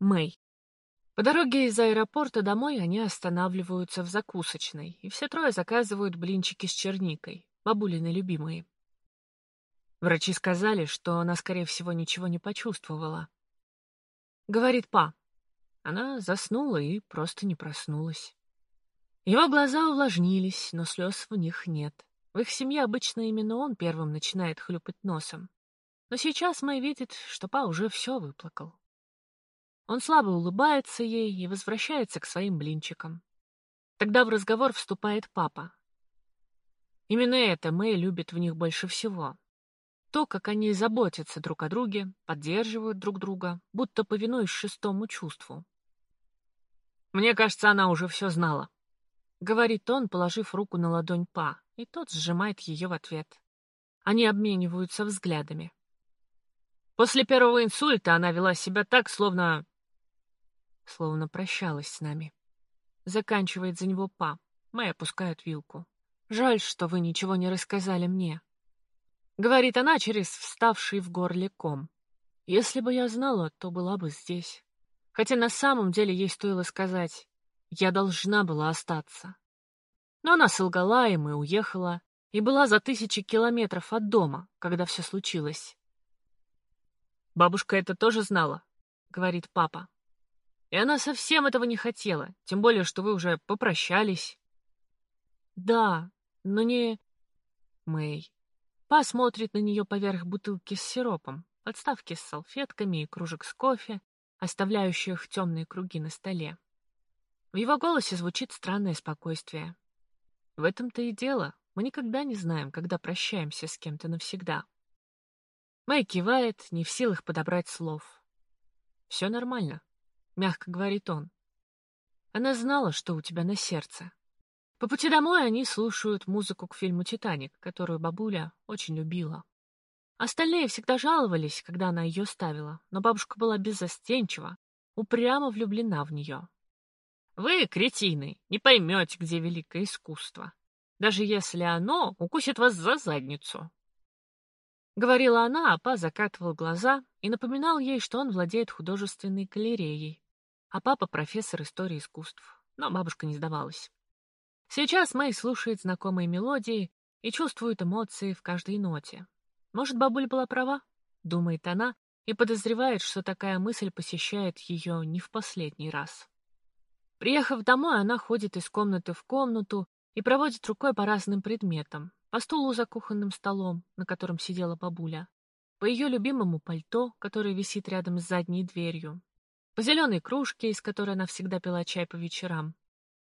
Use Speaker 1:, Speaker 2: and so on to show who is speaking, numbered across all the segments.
Speaker 1: Мэй. По дороге из аэропорта домой они останавливаются в закусочной, и все трое заказывают блинчики с черникой, бабулины любимые. Врачи сказали, что она, скорее всего, ничего не почувствовала. Говорит па. Она заснула и просто не проснулась. Его глаза увлажнились, но слез в них нет. В их семье обычно именно он первым начинает хлюпать носом. Но сейчас Мэй видит, что па уже все выплакал. Он слабо улыбается ей и возвращается к своим блинчикам. Тогда в разговор вступает папа. Именно это Мэй любит в них больше всего. То, как они заботятся друг о друге, поддерживают друг друга, будто повинуясь шестому чувству. «Мне кажется, она уже все знала», — говорит он, положив руку на ладонь Па, и тот сжимает ее в ответ. Они обмениваются взглядами. После первого инсульта она вела себя так, словно словно прощалась с нами. Заканчивает за него па. Мэй опускает вилку. «Жаль, что вы ничего не рассказали мне», — говорит она через вставший в горле ком. «Если бы я знала, то была бы здесь. Хотя на самом деле ей стоило сказать, я должна была остаться. Но она солгала им и уехала, и была за тысячи километров от дома, когда все случилось. «Бабушка это тоже знала», — говорит папа. И она совсем этого не хотела, тем более, что вы уже попрощались. Да, но не... Мэй. Па смотрит на нее поверх бутылки с сиропом, подставки с салфетками и кружек с кофе, оставляющих темные круги на столе. В его голосе звучит странное спокойствие. В этом-то и дело. Мы никогда не знаем, когда прощаемся с кем-то навсегда. Мэй кивает, не в силах подобрать слов. Все нормально. — мягко говорит он. Она знала, что у тебя на сердце. По пути домой они слушают музыку к фильму «Титаник», которую бабуля очень любила. Остальные всегда жаловались, когда она ее ставила, но бабушка была беззастенчива, упрямо влюблена в нее. «Вы, кретины, не поймете, где великое искусство, даже если оно укусит вас за задницу». Говорила она, а Па закатывал глаза и напоминал ей, что он владеет художественной галереей, а папа профессор истории искусств. Но бабушка не сдавалась. Сейчас Мэй слушает знакомые мелодии и чувствует эмоции в каждой ноте. Может, бабуля была права? Думает она и подозревает, что такая мысль посещает ее не в последний раз. Приехав домой, она ходит из комнаты в комнату и проводит рукой по разным предметам. По стулу за кухонным столом, на котором сидела бабуля, по ее любимому пальто, которое висит рядом с задней дверью, по зеленой кружке, из которой она всегда пила чай по вечерам.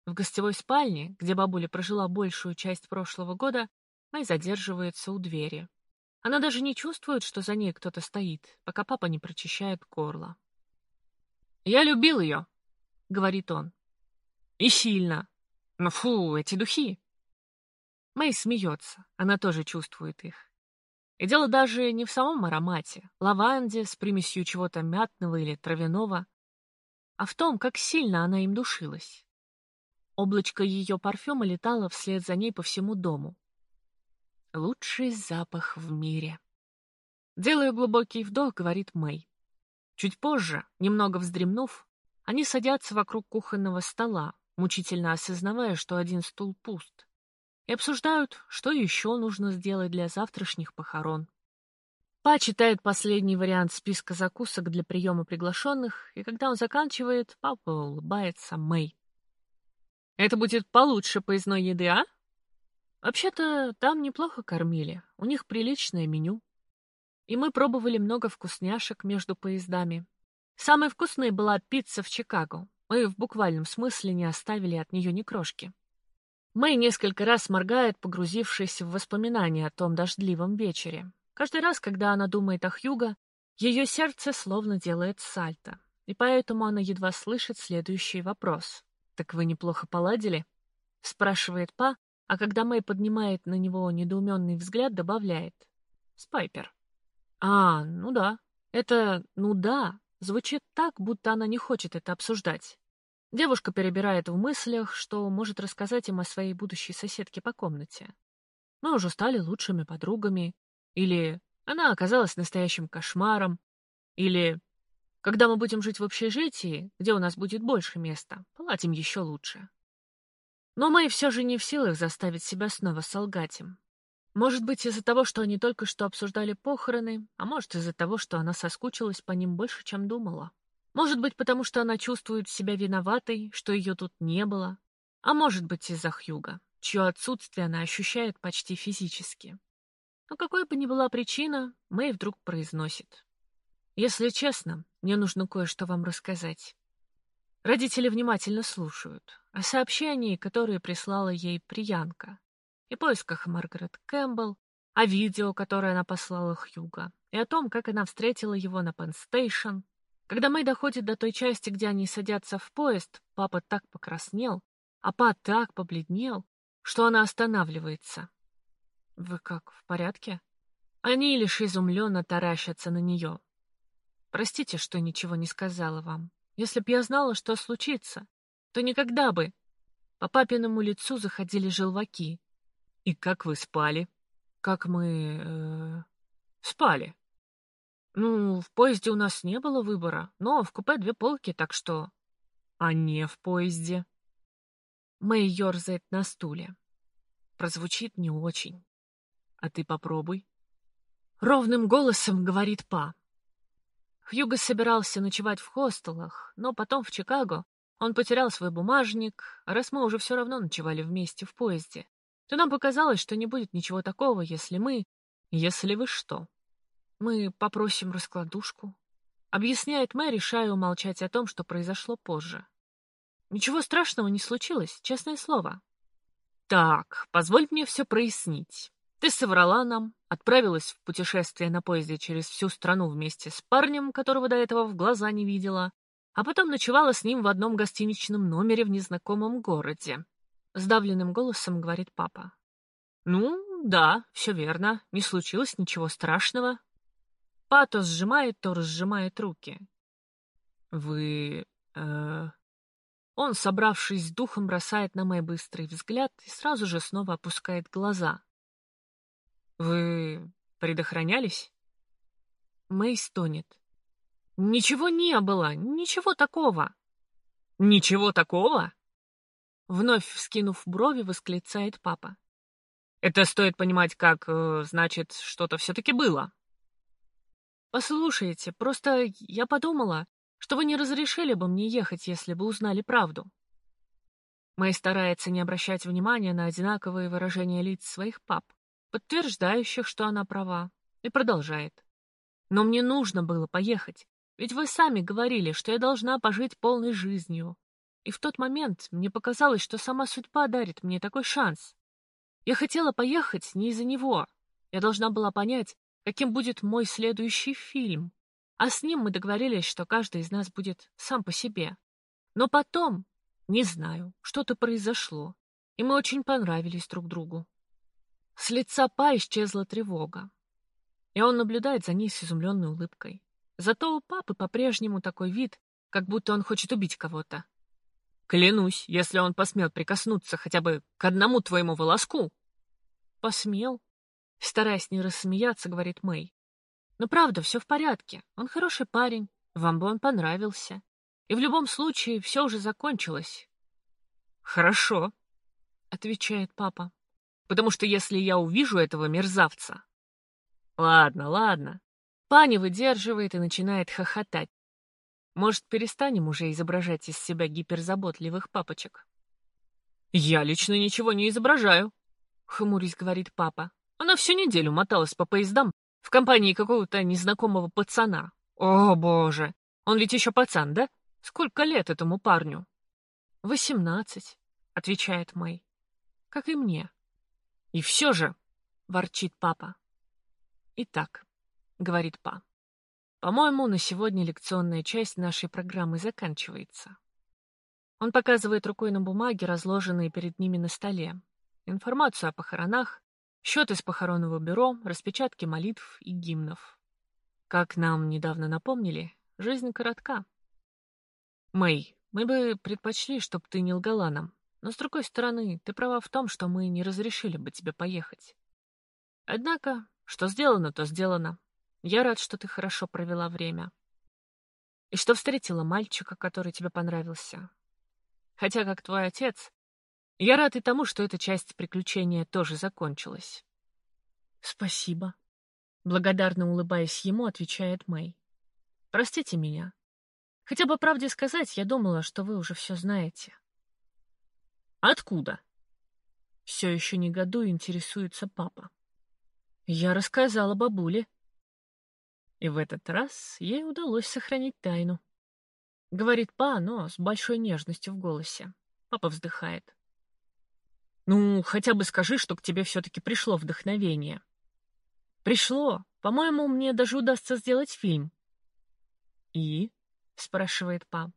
Speaker 1: В гостевой спальне, где бабуля прожила большую часть прошлого года, Мэй задерживается у двери. Она даже не чувствует, что за ней кто-то стоит, пока папа не прочищает горло. «Я любил ее», — говорит он. «И сильно. Но фу, эти духи!» Мэй смеется, она тоже чувствует их. И дело даже не в самом аромате, лаванде с примесью чего-то мятного или травяного, а в том, как сильно она им душилась. Облачко ее парфюма летало вслед за ней по всему дому. Лучший запах в мире. Делая глубокий вдох, говорит Мэй. Чуть позже, немного вздремнув, они садятся вокруг кухонного стола, мучительно осознавая, что один стул пуст и обсуждают, что еще нужно сделать для завтрашних похорон. Па читает последний вариант списка закусок для приема приглашенных, и когда он заканчивает, папа улыбается Мэй. «Это будет получше поездной еды, а?» «Вообще-то там неплохо кормили, у них приличное меню. И мы пробовали много вкусняшек между поездами. Самой вкусной была пицца в Чикаго. Мы в буквальном смысле не оставили от нее ни крошки. Мэй несколько раз моргает, погрузившись в воспоминания о том дождливом вечере. Каждый раз, когда она думает о Хьюго, ее сердце словно делает сальто, и поэтому она едва слышит следующий вопрос. «Так вы неплохо поладили?» — спрашивает Па, а когда Мэй поднимает на него недоуменный взгляд, добавляет. «Спайпер». «А, ну да. Это «ну да» звучит так, будто она не хочет это обсуждать. Девушка перебирает в мыслях, что может рассказать им о своей будущей соседке по комнате. Мы уже стали лучшими подругами. Или она оказалась настоящим кошмаром. Или Когда мы будем жить в общежитии, где у нас будет больше места, платим еще лучше. Но Мэй все же не в силах заставить себя снова солгать им. Может быть, из-за того, что они только что обсуждали похороны, а может, из-за того, что она соскучилась по ним больше, чем думала. Может быть, потому что она чувствует себя виноватой, что ее тут не было. А может быть, из-за Хьюга, чье отсутствие она ощущает почти физически. Но какой бы ни была причина, Мэй вдруг произносит. «Если честно, мне нужно кое-что вам рассказать». Родители внимательно слушают о сообщении, которое прислала ей Приянка, и поисках Маргарет Кэмпбелл, о видео, которое она послала Хьюго, и о том, как она встретила его на Пенн-стейшн. Когда Мэй доходит до той части, где они садятся в поезд, папа так покраснел, а па так побледнел, что она останавливается. «Вы как, в порядке?» Они лишь изумленно таращатся на нее. «Простите, что ничего не сказала вам. Если б я знала, что случится, то никогда бы...» По папиному лицу заходили желваки. «И как вы спали?» «Как мы... Э, спали?» «Ну, в поезде у нас не было выбора, но в купе две полки, так что...» «А не в поезде?» Мэй ерзает на стуле. Прозвучит не очень. «А ты попробуй». Ровным голосом говорит Па. Хьюго собирался ночевать в хостелах, но потом в Чикаго он потерял свой бумажник, а раз мы уже все равно ночевали вместе в поезде, то нам показалось, что не будет ничего такого, если мы... Если вы что? Мы попросим раскладушку. Объясняет Мэй, решая умолчать о том, что произошло позже. Ничего страшного не случилось, честное слово. Так, позволь мне все прояснить. Ты соврала нам, отправилась в путешествие на поезде через всю страну вместе с парнем, которого до этого в глаза не видела, а потом ночевала с ним в одном гостиничном номере в незнакомом городе. — сдавленным голосом говорит папа. «Ну, да, все верно. Не случилось ничего страшного». Па то сжимает, то разжимает руки. «Вы... э...» Он, собравшись с духом, бросает на мой быстрый взгляд и сразу же снова опускает глаза. «Вы предохранялись?» Мэй стонет. «Ничего не было, ничего такого». «Ничего такого?» Вновь вскинув брови, восклицает папа. Это стоит понимать как, э, значит, что-то все-таки было. Послушайте, просто я подумала, что вы не разрешили бы мне ехать, если бы узнали правду. Мэй старается не обращать внимания на одинаковые выражения лиц своих пап, подтверждающих, что она права, и продолжает. Но мне нужно было поехать, ведь вы сами говорили, что я должна пожить полной жизнью, и в тот момент мне показалось, что сама судьба дарит мне такой шанс. Я хотела поехать не из-за него. Я должна была понять, каким будет мой следующий фильм. А с ним мы договорились, что каждый из нас будет сам по себе. Но потом, не знаю, что-то произошло, и мы очень понравились друг другу. С лица Па исчезла тревога, и он наблюдает за ней с изумленной улыбкой. Зато у папы по-прежнему такой вид, как будто он хочет убить кого-то. Клянусь, если он посмел прикоснуться хотя бы к одному твоему волоску. Посмел? Стараясь не рассмеяться, говорит Мэй. Но правда, все в порядке. Он хороший парень. Вам бы он понравился. И в любом случае все уже закончилось. Хорошо, отвечает папа. Потому что если я увижу этого мерзавца... Ладно, ладно. Пани выдерживает и начинает хохотать. Может, перестанем уже изображать из себя гиперзаботливых папочек? Я лично ничего не изображаю, хмурясь говорит папа. Она всю неделю моталась по поездам в компании какого-то незнакомого пацана. О, боже! Он ведь еще пацан, да? Сколько лет этому парню? Восемнадцать, отвечает Мэй. Как и мне. И все же, ворчит папа. Итак, говорит па. По-моему, на сегодня лекционная часть нашей программы заканчивается. Он показывает рукой на бумаге, разложенные перед ними на столе. Информацию о похоронах, счет из похоронного бюро, распечатки молитв и гимнов. Как нам недавно напомнили, жизнь коротка. Мэй, мы бы предпочли, чтобы ты не лгала нам. Но, с другой стороны, ты права в том, что мы не разрешили бы тебе поехать. Однако, что сделано, то сделано. Я рад, что ты хорошо провела время. И что встретила мальчика, который тебе понравился. Хотя, как твой отец, я рад и тому, что эта часть приключения тоже закончилась. Спасибо. Благодарно улыбаясь ему, отвечает Мэй. Простите меня. Хотя бы правде сказать, я думала, что вы уже все знаете. Откуда? Все еще негодуя интересуется папа. Я рассказала бабуле. И в этот раз ей удалось сохранить тайну. Говорит па, но с большой нежностью в голосе. Папа вздыхает. Ну, хотя бы скажи, что к тебе все-таки пришло вдохновение. Пришло. По-моему, мне даже удастся сделать фильм. И? спрашивает пап.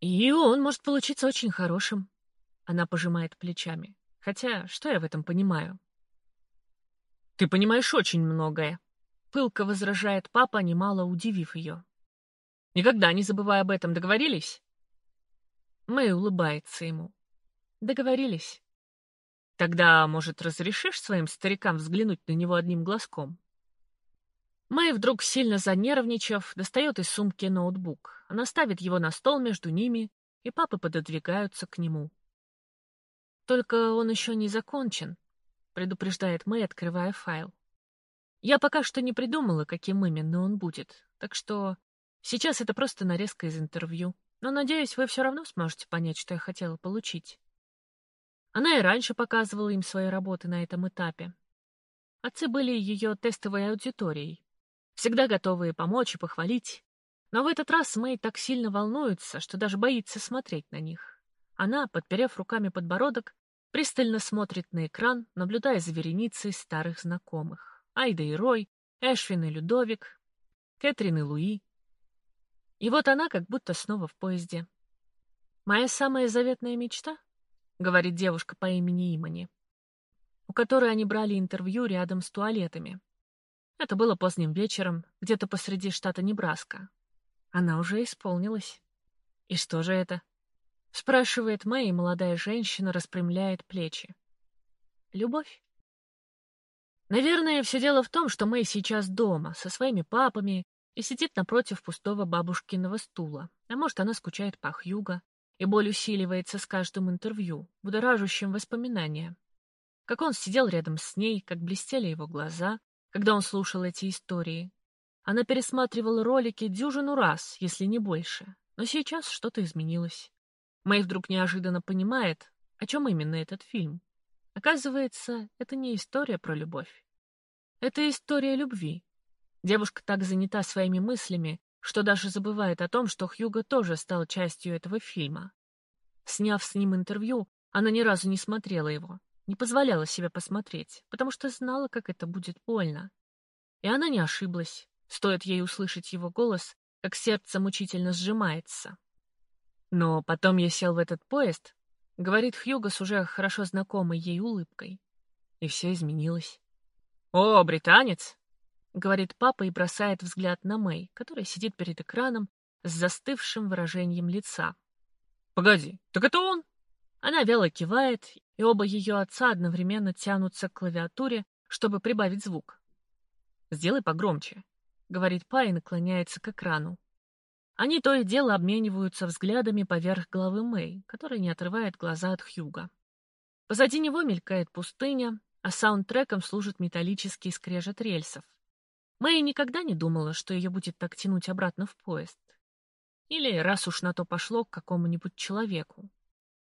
Speaker 1: И он может получиться очень хорошим. Она пожимает плечами. Хотя, что я в этом понимаю? Ты понимаешь очень многое. Пылко возражает папа, немало удивив ее. Никогда не забывай об этом, договорились? Мэй улыбается ему. Договорились. Тогда, может, разрешишь своим старикам взглянуть на него одним глазком? Мэй, вдруг сильно занервничав, достает из сумки ноутбук. Она ставит его на стол между ними, и папы пододвигаются к нему. «Только он еще не закончен», — предупреждает Мэй, открывая файл. «Я пока что не придумала, каким именно он будет, так что сейчас это просто нарезка из интервью, но, надеюсь, вы все равно сможете понять, что я хотела получить». Она и раньше показывала им свои работы на этом этапе. Отцы были ее тестовой аудиторией, всегда готовые помочь и похвалить. Но в этот раз Мэй так сильно волнуется, что даже боится смотреть на них. Она, подперев руками подбородок, пристально смотрит на экран, наблюдая за вереницей старых знакомых. Айда и Рой, Эшвин и Людовик, Кэтрин и Луи. И вот она как будто снова в поезде. Моя самая заветная мечта — говорит девушка по имени Имани, у которой они брали интервью рядом с туалетами. Это было поздним вечером, где-то посреди штата Небраска. Она уже исполнилась. И что же это? Спрашивает Мэй, молодая женщина распрямляет плечи. Любовь? Наверное, все дело в том, что Мэй сейчас дома, со своими папами, и сидит напротив пустого бабушкиного стула. А может, она скучает по Хьюго, и боль усиливается с каждым интервью, будоражащим воспоминания. Как он сидел рядом с ней, как блестели его глаза, когда он слушал эти истории. Она пересматривала ролики дюжину раз, если не больше, но сейчас что-то изменилось. Мэй вдруг неожиданно понимает, о чем именно этот фильм. Оказывается, это не история про любовь. Это история любви. Девушка так занята своими мыслями, что даже забывает о том, что Хьюго тоже стал частью этого фильма. Сняв с ним интервью, она ни разу не смотрела его, не позволяла себе посмотреть, потому что знала, как это будет больно. И она не ошиблась. Стоит ей услышать его голос, как сердце мучительно сжимается. Но потом я сел в этот поезд, говорит Хьюго с уже хорошо знакомой ей улыбкой. И все изменилось. «О, британец!» — говорит папа и бросает взгляд на Мэй, которая сидит перед экраном с застывшим выражением лица. «Погоди, так это он?» Она вяло кивает, и оба ее отца одновременно тянутся к клавиатуре, чтобы прибавить звук. «Сделай погромче», — говорит Па и наклоняется к экрану. Они то и дело обмениваются взглядами поверх головы Мэй, которая не отрывает глаза от Хьюга. Позади него мелькает пустыня, а саундтреком служит металлический скрежет рельсов. Мэй никогда не думала, что ее будет так тянуть обратно в поезд. Или, раз уж на то пошло, к какому-нибудь человеку.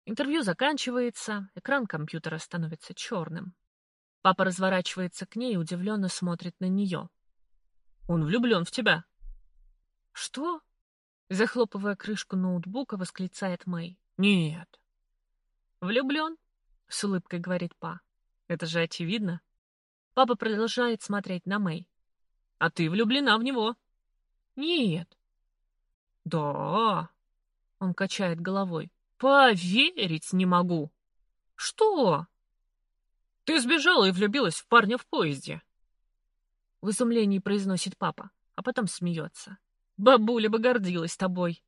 Speaker 1: Интервью заканчивается, экран компьютера становится черным. Папа разворачивается к ней и удивленно смотрит на нее. «Он влюблен в тебя». «Что?» Захлопывая крышку ноутбука, восклицает Мэй. «Нет». «Влюблен?» — с улыбкой говорит Па. «Это же очевидно». Папа продолжает смотреть на Мэй. А ты влюблена в него. Нет. Да. Он качает головой. Поверить не могу. Что? Ты сбежала и влюбилась в парня в поезде. В изумлении произносит папа, а потом смеется. Бабуля бы гордилась тобой.